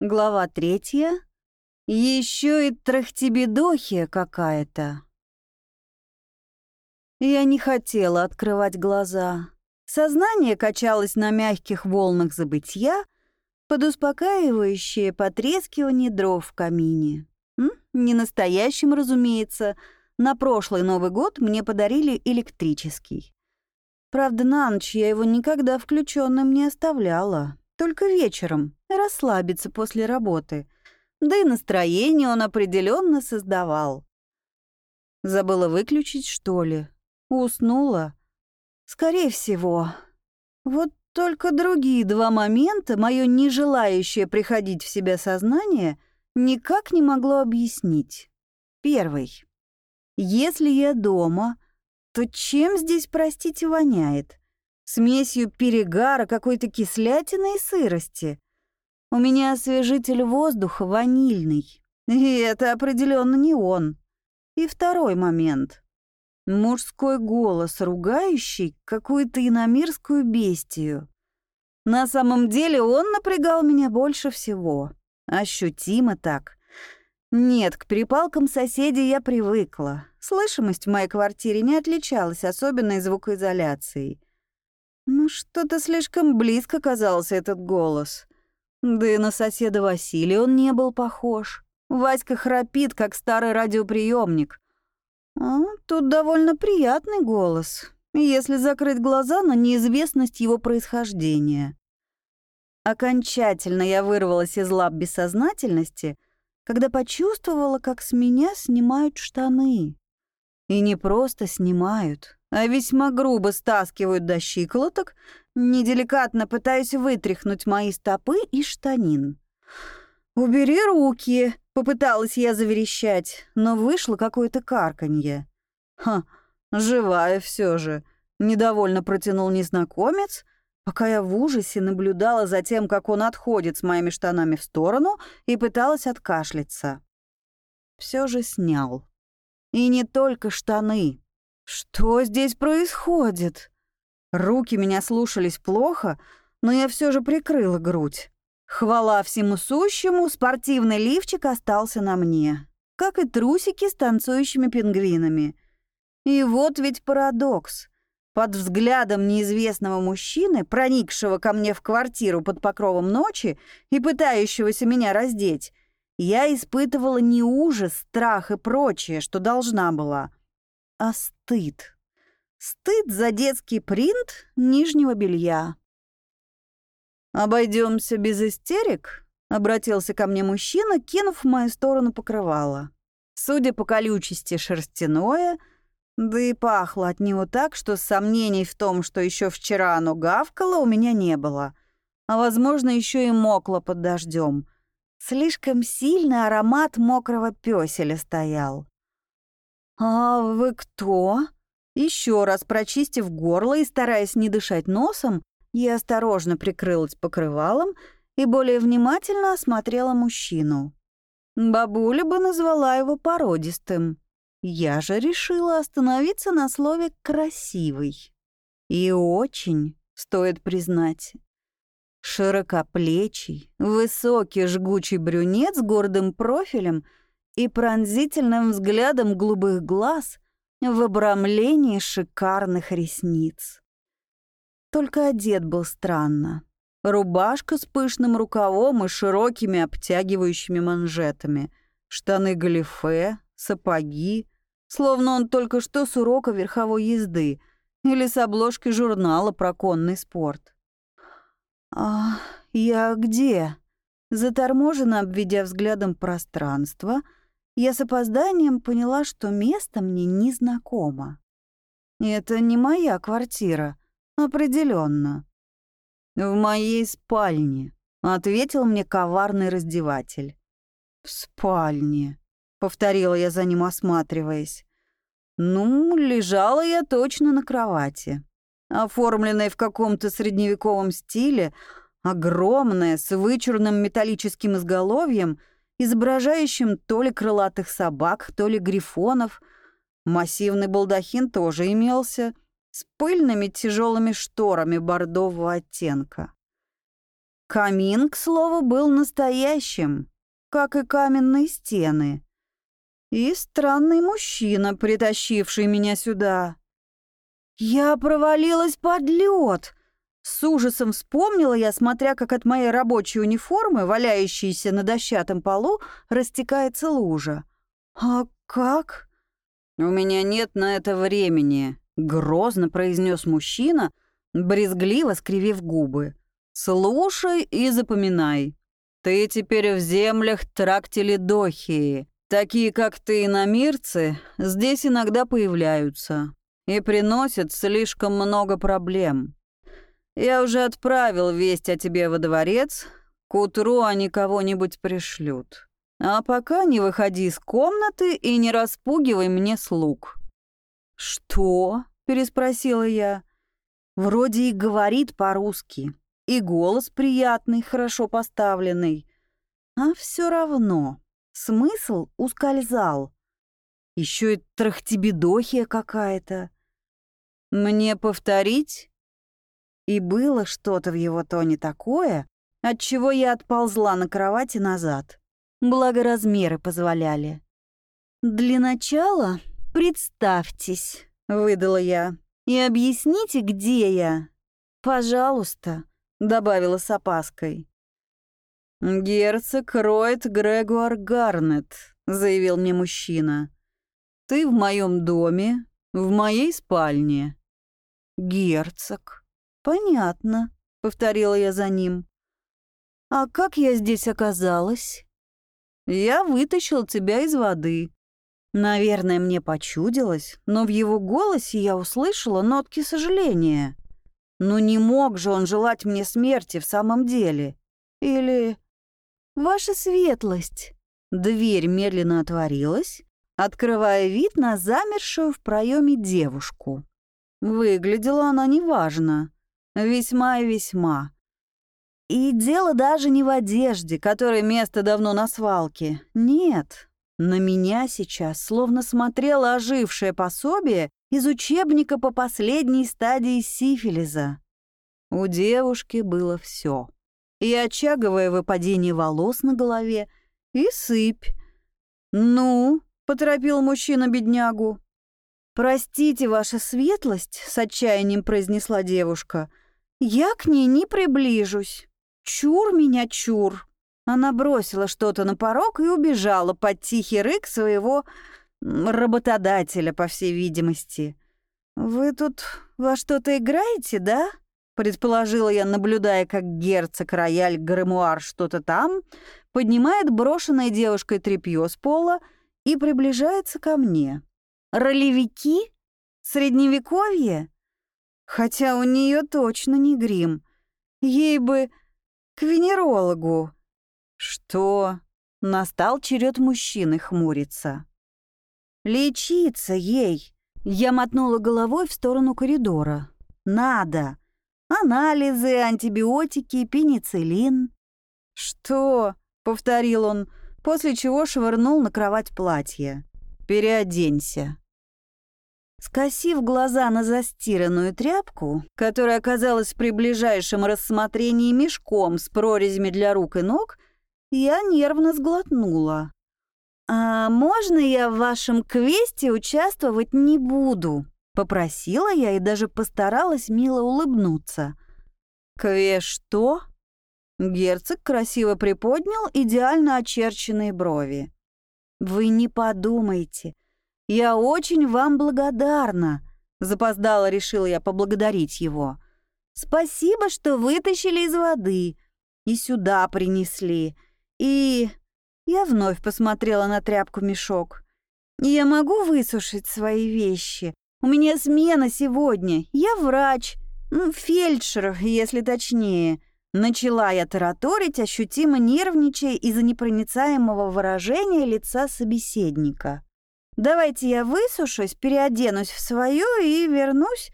Глава третья. Еще и трахтибедохия какая-то. Я не хотела открывать глаза. Сознание качалось на мягких волнах забытья под успокаивающее потрескивание дров в камине. М? Не настоящим, разумеется. На прошлый Новый год мне подарили электрический. Правда, на ночь я его никогда включенным не оставляла. Только вечером, расслабиться после работы. Да и настроение он определенно создавал. Забыла выключить, что ли? Уснула? Скорее всего. Вот только другие два момента, мое нежелающее приходить в себя сознание, никак не могло объяснить. Первый. Если я дома, то чем здесь, простите, воняет? Смесью перегара, какой-то кислятины и сырости. У меня освежитель воздуха ванильный, и это определенно не он. И второй момент. Мужской голос, ругающий какую-то иномирскую бестию. На самом деле он напрягал меня больше всего. Ощутимо так. Нет, к перепалкам соседей я привыкла. Слышимость в моей квартире не отличалась особенной звукоизоляцией. Ну, что-то слишком близко казался этот голос. Да и на соседа Василия он не был похож. Васька храпит, как старый радиоприемник. А тут довольно приятный голос, если закрыть глаза на неизвестность его происхождения. Окончательно я вырвалась из лап бессознательности, когда почувствовала, как с меня снимают штаны. И не просто снимают, а весьма грубо стаскивают до щиколоток, неделикатно пытаясь вытряхнуть мои стопы и штанин. «Убери руки!» — попыталась я заверещать, но вышло какое-то карканье. «Ха, живая все же!» — недовольно протянул незнакомец, пока я в ужасе наблюдала за тем, как он отходит с моими штанами в сторону и пыталась откашляться. Все же снял. И не только штаны. Что здесь происходит? Руки меня слушались плохо, но я все же прикрыла грудь. Хвала всему сущему, спортивный лифчик остался на мне, как и трусики с танцующими пингвинами. И вот ведь парадокс. Под взглядом неизвестного мужчины, проникшего ко мне в квартиру под покровом ночи и пытающегося меня раздеть, я испытывала не ужас, страх и прочее, что должна была, а стыд. Стыд за детский принт нижнего белья. «Обойдемся без истерик?» — обратился ко мне мужчина, кинув в мою сторону покрывало. Судя по колючести шерстяное, да и пахло от него так, что сомнений в том, что еще вчера оно гавкало, у меня не было. А, возможно, еще и мокло под дождем. Слишком сильный аромат мокрого пёселя стоял. «А вы кто?» Еще раз прочистив горло и стараясь не дышать носом, я осторожно прикрылась покрывалом и более внимательно осмотрела мужчину. Бабуля бы назвала его породистым. Я же решила остановиться на слове «красивый». И очень, стоит признать. Широкоплечий, высокий жгучий брюнет с гордым профилем — и пронзительным взглядом голубых глаз в обрамлении шикарных ресниц. Только одет был странно. Рубашка с пышным рукавом и широкими обтягивающими манжетами, штаны галифе, сапоги, словно он только что с урока верховой езды или с обложки журнала про конный спорт. «А я где?» Заторможенно обведя взглядом пространство — я с опозданием поняла, что место мне незнакомо. Это не моя квартира, определенно. В моей спальне, ответил мне коварный раздеватель. В спальне, повторила я за ним, осматриваясь. Ну, лежала я точно на кровати, оформленной в каком-то средневековом стиле, огромная, с вычурным металлическим изголовьем — изображающим то ли крылатых собак, то ли грифонов. Массивный балдахин тоже имелся, с пыльными тяжелыми шторами бордового оттенка. Камин, к слову, был настоящим, как и каменные стены. И странный мужчина, притащивший меня сюда. Я провалилась под лед. С ужасом вспомнила я, смотря как от моей рабочей униформы, валяющейся на дощатом полу, растекается лужа. «А как?» «У меня нет на это времени», — грозно произнес мужчина, брезгливо скривив губы. «Слушай и запоминай. Ты теперь в землях Трактилидохии. Такие, как ты, иномирцы, здесь иногда появляются и приносят слишком много проблем. Я уже отправил весть о тебе во дворец, к утру они кого-нибудь пришлют. А пока не выходи из комнаты и не распугивай мне слуг». «Что?» — переспросила я. «Вроде и говорит по-русски, и голос приятный, хорошо поставленный, а все равно Смысл ускользал. Еще и трахтибедохия какая-то. Мне повторить? И было что-то в его тоне такое, от чего я отползла на кровати назад. Благо размеры позволяли. «Для начала представьтесь», — выдала я, — «и объясните, где я». «Пожалуйста», — добавила с опаской. «Герцог Ройд Грегуар Гарнет», — заявил мне мужчина. «Ты в моем доме, в моей спальне». «Герцог. Понятно», — повторила я за ним. «А как я здесь оказалась?» «Я вытащил тебя из воды». Наверное, мне почудилось, но в его голосе я услышала нотки сожаления. Но не мог же он желать мне смерти в самом деле. Или... «Ваша светлость!» Дверь медленно отворилась, открывая вид на замершую в проеме девушку. Выглядела она неважно, весьма и весьма. И дело даже не в одежде, которой место давно на свалке. Нет, на меня сейчас словно смотрело ожившее пособие из учебника по последней стадии сифилиза. У девушки было все и очаговое выпадение волос на голове, и сыпь. «Ну?» — поторопил мужчина беднягу. «Простите, ваша светлость», — с отчаянием произнесла девушка. «Я к ней не приближусь. Чур меня, чур». Она бросила что-то на порог и убежала под тихий рык своего работодателя, по всей видимости. «Вы тут во что-то играете, да?» предположила я, наблюдая, как герцог рояль гримуар что-то там, поднимает брошенное девушкой тряпье с пола и приближается ко мне. Ролевики? Средневековье? Хотя у нее точно не грим. Ей бы к венерологу. Что? Настал черед мужчины хмуриться. Лечиться ей. Я мотнула головой в сторону коридора. Надо. Анализы, антибиотики, пенициллин. «Что?» — повторил он, после чего швырнул на кровать платье. «Переоденься». Скосив глаза на застиранную тряпку, которая оказалась при ближайшем рассмотрении мешком с прорезями для рук и ног, я нервно сглотнула. «А можно я в вашем квесте участвовать не буду?» Попросила я и даже постаралась мило улыбнуться. «Кве что?» Герцог красиво приподнял идеально очерченные брови. «Вы не подумайте. Я очень вам благодарна», — запоздало решила я поблагодарить его. «Спасибо, что вытащили из воды и сюда принесли. И...» Я вновь посмотрела на тряпку-мешок. «Я могу высушить свои вещи?» У меня смена сегодня. Я врач. Ну, фельдшер, если точнее. Начала я тараторить, ощутимо нервничая из-за непроницаемого выражения лица собеседника. «Давайте я высушусь, переоденусь в свое и вернусь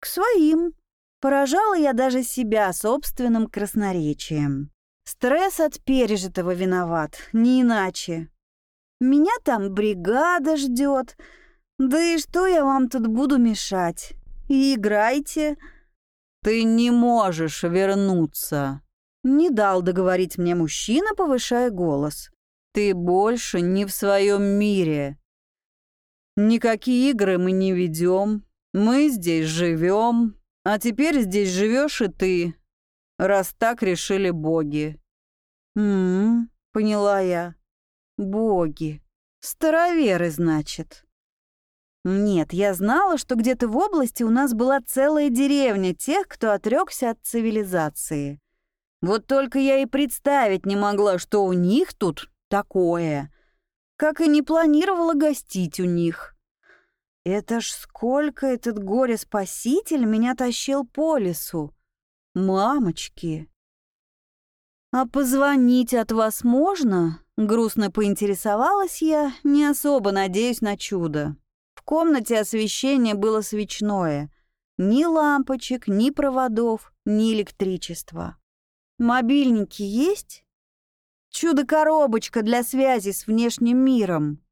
к своим». Поражала я даже себя собственным красноречием. Стресс от пережитого виноват, не иначе. Меня там бригада ждет, «Да и что я вам тут буду мешать? И играйте». «Ты не можешь вернуться». Не дал договорить мне мужчина, повышая голос. «Ты больше не в своем мире. Никакие игры мы не ведем. Мы здесь живем. А теперь здесь живешь и ты. Раз так решили боги». «М-м-м», поняла я. «Боги. Староверы, значит». Нет, я знала, что где-то в области у нас была целая деревня тех, кто отрекся от цивилизации. Вот только я и представить не могла, что у них тут такое. Как и не планировала гостить у них. Это ж сколько этот горе-спаситель меня тащил по лесу. Мамочки. «А позвонить от вас можно?» Грустно поинтересовалась я, не особо надеюсь на чудо комнате освещение было свечное. Ни лампочек, ни проводов, ни электричества. Мобильники есть? Чудо-коробочка для связи с внешним миром.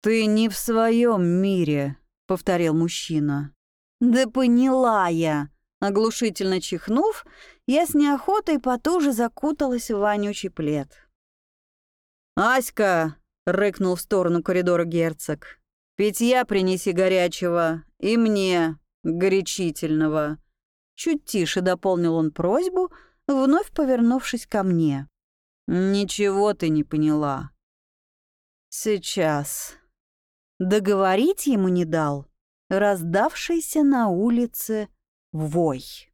«Ты не в своем мире», — повторил мужчина. «Да поняла я». Оглушительно чихнув, я с неохотой потуже закуталась в вонючий плед. «Аська!» — рыкнул в сторону коридора герцог. Питья принеси горячего и мне горячительного». Чуть тише дополнил он просьбу, вновь повернувшись ко мне. «Ничего ты не поняла». «Сейчас». Договорить ему не дал раздавшийся на улице вой.